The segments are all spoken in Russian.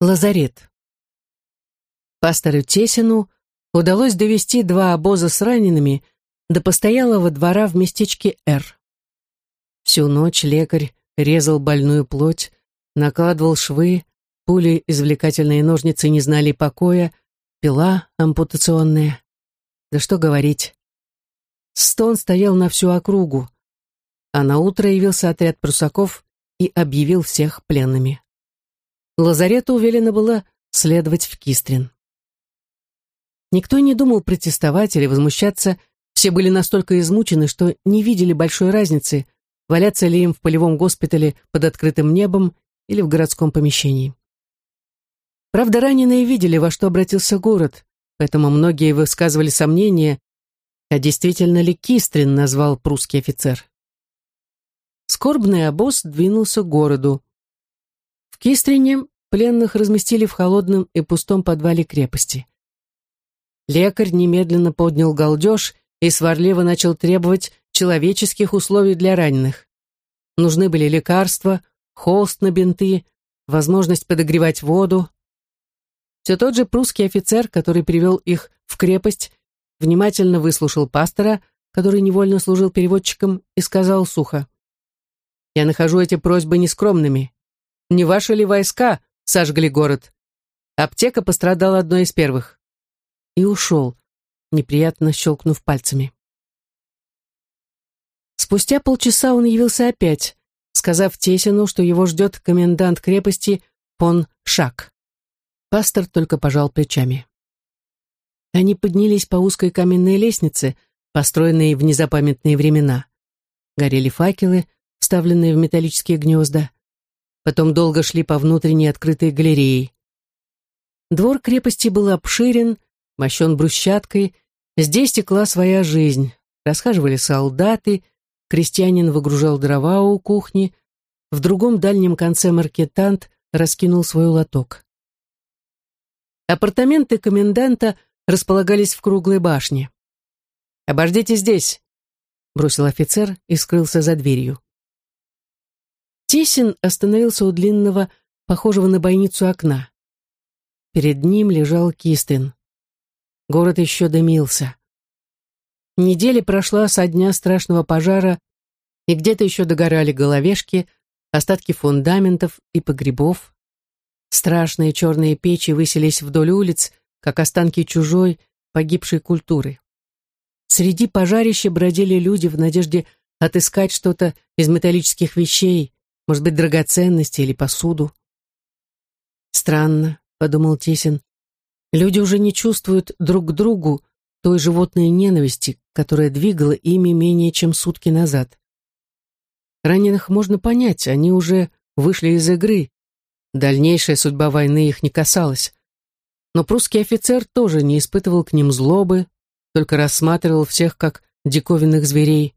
Лазарет. Пастору Тесину удалось довести два обоза с ранеными до постоялого двора в местечке Р. Всю ночь лекарь резал больную плоть, накладывал швы, пули извлекательные ножницы не знали покоя, пила ампутационная. Да что говорить. Стон стоял на всю округу, а на утро явился отряд прусаков и объявил всех пленными. Лазарету велено было следовать в Кистрин. Никто не думал протестовать или возмущаться, все были настолько измучены, что не видели большой разницы, валяться ли им в полевом госпитале под открытым небом или в городском помещении. Правда, раненые видели, во что обратился город, поэтому многие высказывали сомнения, а действительно ли Кистрин назвал прусский офицер. Скорбный обоз двинулся к городу. В Кистрине пленных разместили в холодном и пустом подвале крепости. Лекарь немедленно поднял галдеж и сварливо начал требовать человеческих условий для раненых. Нужны были лекарства, холст на бинты, возможность подогревать воду. Все тот же прусский офицер, который привел их в крепость, внимательно выслушал пастора, который невольно служил переводчиком, и сказал сухо, «Я нахожу эти просьбы нескромными. Не ваши ли войска сожгли город? Аптека пострадала одной из первых». И ушел, неприятно щелкнув пальцами. Спустя полчаса он явился опять, сказав Тесину, что его ждет комендант крепости Пон Шак. Пастор только пожал плечами. Они поднялись по узкой каменной лестнице, построенной в незапамятные времена. Горели факелы, вставленные в металлические гнезда. Потом долго шли по внутренней открытой галерее. Двор крепости был обширен, мощен брусчаткой, здесь текла своя жизнь. Расхаживали солдаты, крестьянин выгружал дрова у кухни, в другом дальнем конце маркетант раскинул свой лоток. Апартаменты коменданта располагались в круглой башне. «Обождите здесь», — бросил офицер и скрылся за дверью. Тесин остановился у длинного, похожего на бойницу окна. Перед ним лежал Кистин. Город еще дымился. Неделя прошла со дня страшного пожара, и где-то еще догорали головешки, остатки фундаментов и погребов. Страшные черные печи высились вдоль улиц, как останки чужой, погибшей культуры. Среди пожарища бродили люди в надежде отыскать что-то из металлических вещей, может быть, драгоценности или посуду. «Странно», — подумал Тесин, — «люди уже не чувствуют друг к другу той животной ненависти, которая двигала ими менее чем сутки назад. Раненых можно понять, они уже вышли из игры, дальнейшая судьба войны их не касалась. Но прусский офицер тоже не испытывал к ним злобы, только рассматривал всех как диковинных зверей.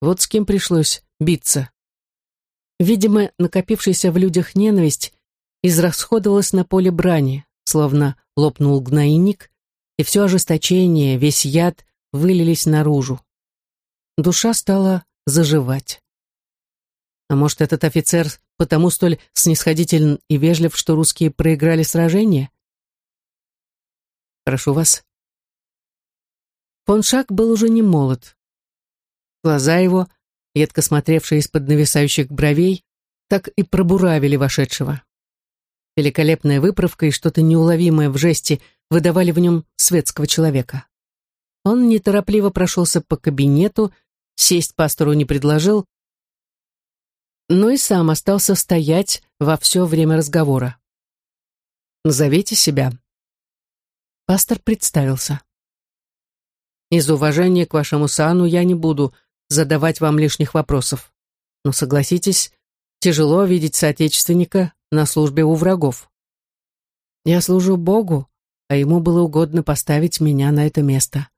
Вот с кем пришлось биться. Видимо, накопившаяся в людях ненависть израсходовалась на поле брани, словно лопнул гнойник, и все ожесточение, весь яд вылились наружу. Душа стала заживать. А может, этот офицер потому столь снисходителен и вежлив, что русские проиграли сражение? Прошу вас. Поншак был уже не молод. Глаза его, едко смотревшие из-под нависающих бровей, так и пробуравили вошедшего. Великолепная выправка и что-то неуловимое в жесте выдавали в нем светского человека. Он неторопливо прошелся по кабинету, сесть пастору не предложил, но и сам остался стоять во все время разговора. «Назовите себя», Пастор представился. «Из уважения к вашему сану я не буду задавать вам лишних вопросов. Но согласитесь, тяжело видеть соотечественника на службе у врагов. Я служу Богу, а ему было угодно поставить меня на это место.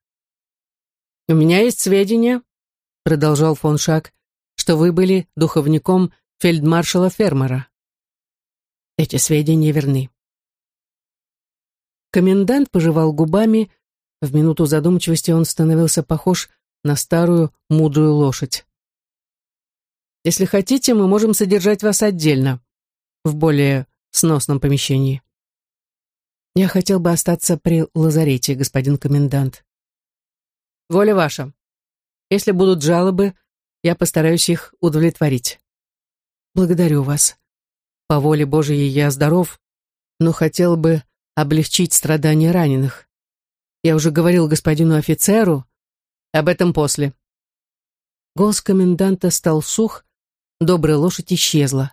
«У меня есть сведения», — продолжал фон Шак, «что вы были духовником фельдмаршала Фермера». Эти сведения верны. Комендант пожевал губами. В минуту задумчивости он становился похож на старую мудрую лошадь. «Если хотите, мы можем содержать вас отдельно, в более сносном помещении. Я хотел бы остаться при лазарете, господин комендант. Воля ваша. Если будут жалобы, я постараюсь их удовлетворить. Благодарю вас. По воле Божией я здоров, но хотел бы облегчить страдания раненых. Я уже говорил господину офицеру об этом после. Голос коменданта стал сух, добрая лошадь исчезла.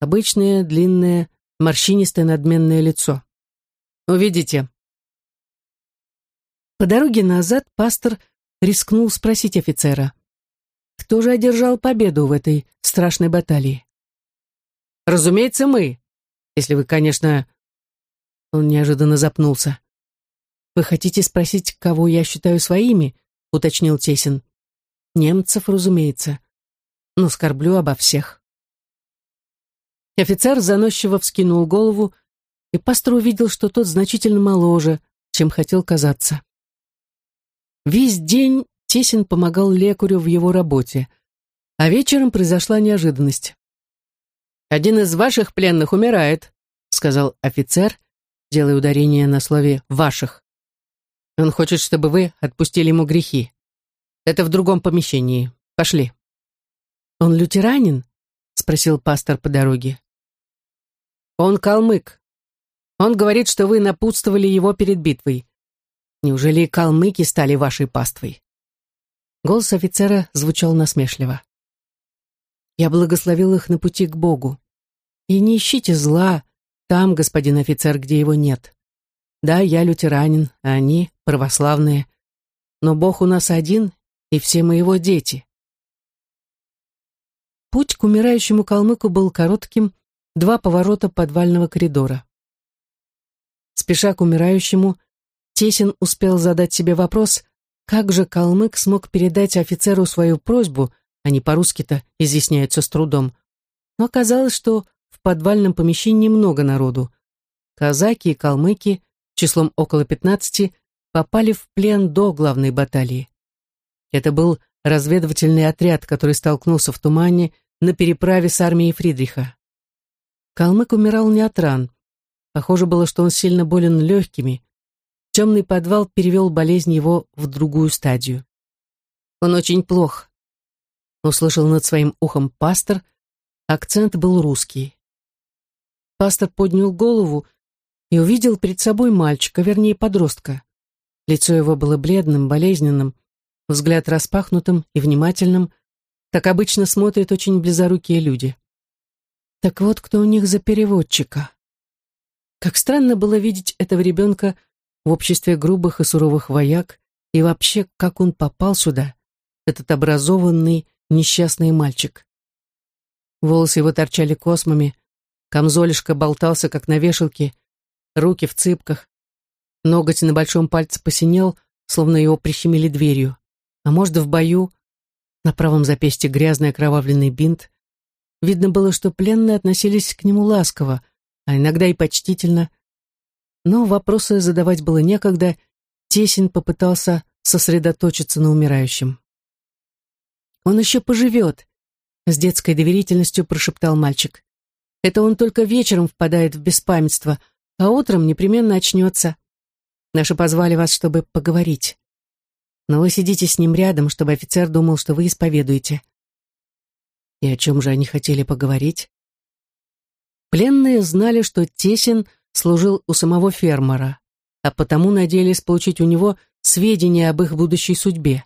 Обычное, длинное, морщинистое надменное лицо. Увидите. По дороге назад пастор рискнул спросить офицера, кто же одержал победу в этой страшной баталии. «Разумеется, мы, если вы, конечно...» Он неожиданно запнулся. «Вы хотите спросить, кого я считаю своими?» — уточнил Тесин. «Немцев, разумеется. Но скорблю обо всех». Офицер заносчиво вскинул голову, и пастор увидел, что тот значительно моложе, чем хотел казаться. Весь день Тесин помогал лекарю в его работе, а вечером произошла неожиданность. «Один из ваших пленных умирает», — сказал офицер, делая ударение на слове «ваших». «Он хочет, чтобы вы отпустили ему грехи. Это в другом помещении. Пошли». «Он лютеранин?» — спросил пастор по дороге. «Он калмык», он говорит, что вы напутствовали его перед битвой. Неужели калмыки стали вашей паствой?» Голос офицера звучал насмешливо. «Я благословил их на пути к Богу. И не ищите зла там, господин офицер, где его нет. Да, я лютеранин, а они православные. Но Бог у нас один, и все мы его дети». Путь к умирающему калмыку был коротким, два поворота подвального коридора. Спеша к умирающему, Тесин успел задать себе вопрос, как же калмык смог передать офицеру свою просьбу, они по-русски-то изъясняются с трудом. Но оказалось, что в подвальном помещении много народу. Казаки и калмыки, числом около пятнадцати, попали в плен до главной баталии. Это был разведывательный отряд, который столкнулся в тумане на переправе с армией Фридриха. Калмык умирал не от ран. Похоже было, что он сильно болен легкими. Темный подвал перевел болезнь его в другую стадию. Он очень плох. Услышал над своим ухом пастор, акцент был русский. Пастор поднял голову и увидел перед собой мальчика, вернее, подростка. Лицо его было бледным, болезненным, взгляд распахнутым и внимательным, так обычно смотрят очень близорукие люди. Так вот, кто у них за переводчика. Как странно было видеть этого ребенка в обществе грубых и суровых вояк, и вообще, как он попал сюда, этот образованный, несчастный мальчик. Волосы его торчали космами, камзолишка болтался, как на вешалке, руки в цыпках, ноготь на большом пальце посинел, словно его прищемили дверью, а может, в бою, на правом запястье грязный окровавленный бинт. Видно было, что пленные относились к нему ласково, а иногда и почтительно. Но вопросы задавать было некогда, Тесин попытался сосредоточиться на умирающем. «Он еще поживет», — с детской доверительностью прошептал мальчик. «Это он только вечером впадает в беспамятство, а утром непременно очнется. Наши позвали вас, чтобы поговорить. Но вы сидите с ним рядом, чтобы офицер думал, что вы исповедуете». И о чем же они хотели поговорить? Пленные знали, что Тесин служил у самого фермера, а потому надеялись получить у него сведения об их будущей судьбе.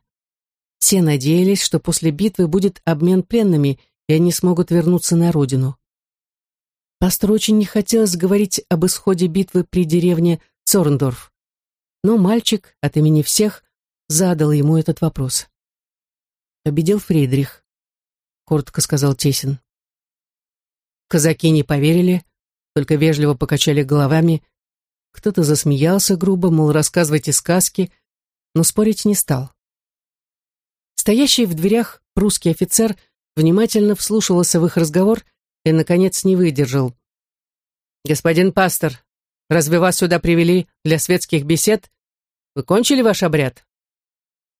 Все надеялись, что после битвы будет обмен пленными, и они смогут вернуться на родину. Пастору очень не хотелось говорить об исходе битвы при деревне Цорндорф, но мальчик от имени всех задал ему этот вопрос. «Победил Фридрих», — коротко сказал Тесин. Казаки не поверили, только вежливо покачали головами. Кто-то засмеялся грубо, мол, рассказывайте сказки, но спорить не стал. Стоящий в дверях прусский офицер внимательно вслушивался в их разговор и, наконец, не выдержал. «Господин пастор, разве вас сюда привели для светских бесед? Вы кончили ваш обряд?»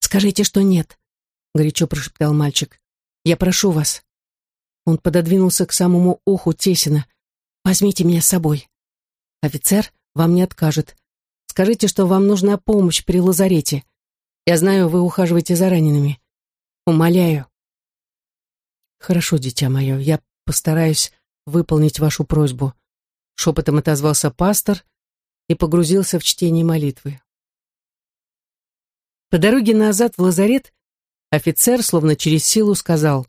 «Скажите, что нет», — горячо прошептал мальчик. «Я прошу вас». Он пододвинулся к самому уху Тесина. «Возьмите меня с собой». Офицер вам не откажет. Скажите, что вам нужна помощь при лазарете. Я знаю, вы ухаживаете за ранеными. Умоляю. Хорошо, дитя мое, я постараюсь выполнить вашу просьбу. Шепотом отозвался пастор и погрузился в чтение молитвы. По дороге назад в лазарет офицер, словно через силу, сказал,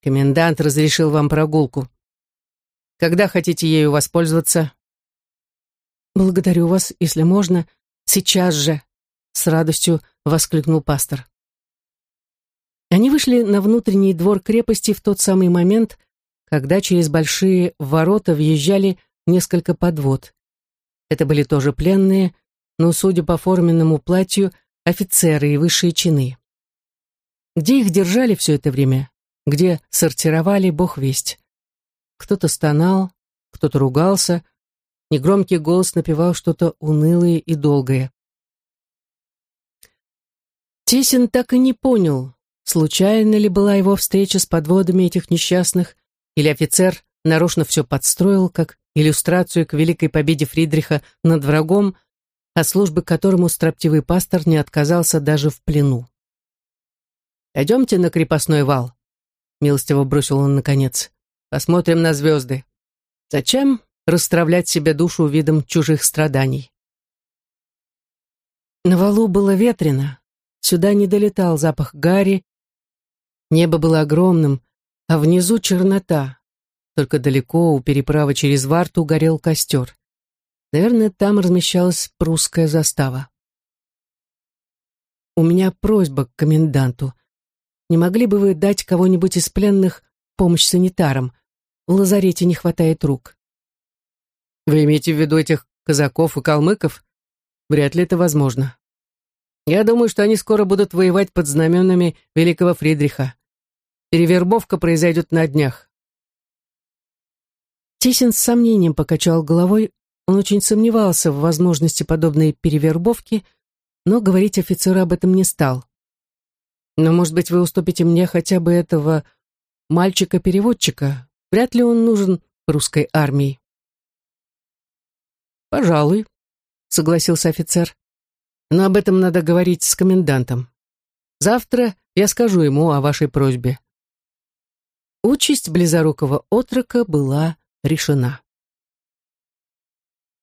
«Комендант разрешил вам прогулку. Когда хотите ею воспользоваться?» «Благодарю вас, если можно, сейчас же», — с радостью воскликнул пастор. Они вышли на внутренний двор крепости в тот самый момент, когда через большие ворота въезжали несколько подвод. Это были тоже пленные, но, судя по форменному платью, офицеры и высшие чины. Где их держали все это время? Где сортировали, бог весть. Кто-то стонал, кто-то ругался, негромкий голос напевал что-то унылое и долгое. Тесин так и не понял, случайно ли была его встреча с подводами этих несчастных, или офицер нарочно все подстроил, как иллюстрацию к великой победе Фридриха над врагом, от службы которому строптивый пастор не отказался даже в плену. «Пойдемте на крепостной вал», — милостиво бросил он наконец. «Посмотрим на звезды. Зачем расстравлять себе душу видом чужих страданий?» На валу было ветрено, сюда не долетал запах гари, небо было огромным, а внизу чернота, только далеко у переправы через Варту горел костер. Наверное, там размещалась прусская застава. «У меня просьба к коменданту. Не могли бы вы дать кого-нибудь из пленных помощь санитарам? В лазарете не хватает рук». «Вы имеете в виду этих казаков и калмыков? Вряд ли это возможно. Я думаю, что они скоро будут воевать под знаменами великого Фридриха. Перевербовка произойдет на днях». Тесин с сомнением покачал головой, он очень сомневался в возможности подобной перевербовки, но говорить офицеру об этом не стал. «Но, может быть, вы уступите мне хотя бы этого мальчика-переводчика? Вряд ли он нужен русской армии». «Пожалуй», — согласился офицер. «Но об этом надо говорить с комендантом. Завтра я скажу ему о вашей просьбе». Участь близорукого отрока была решена.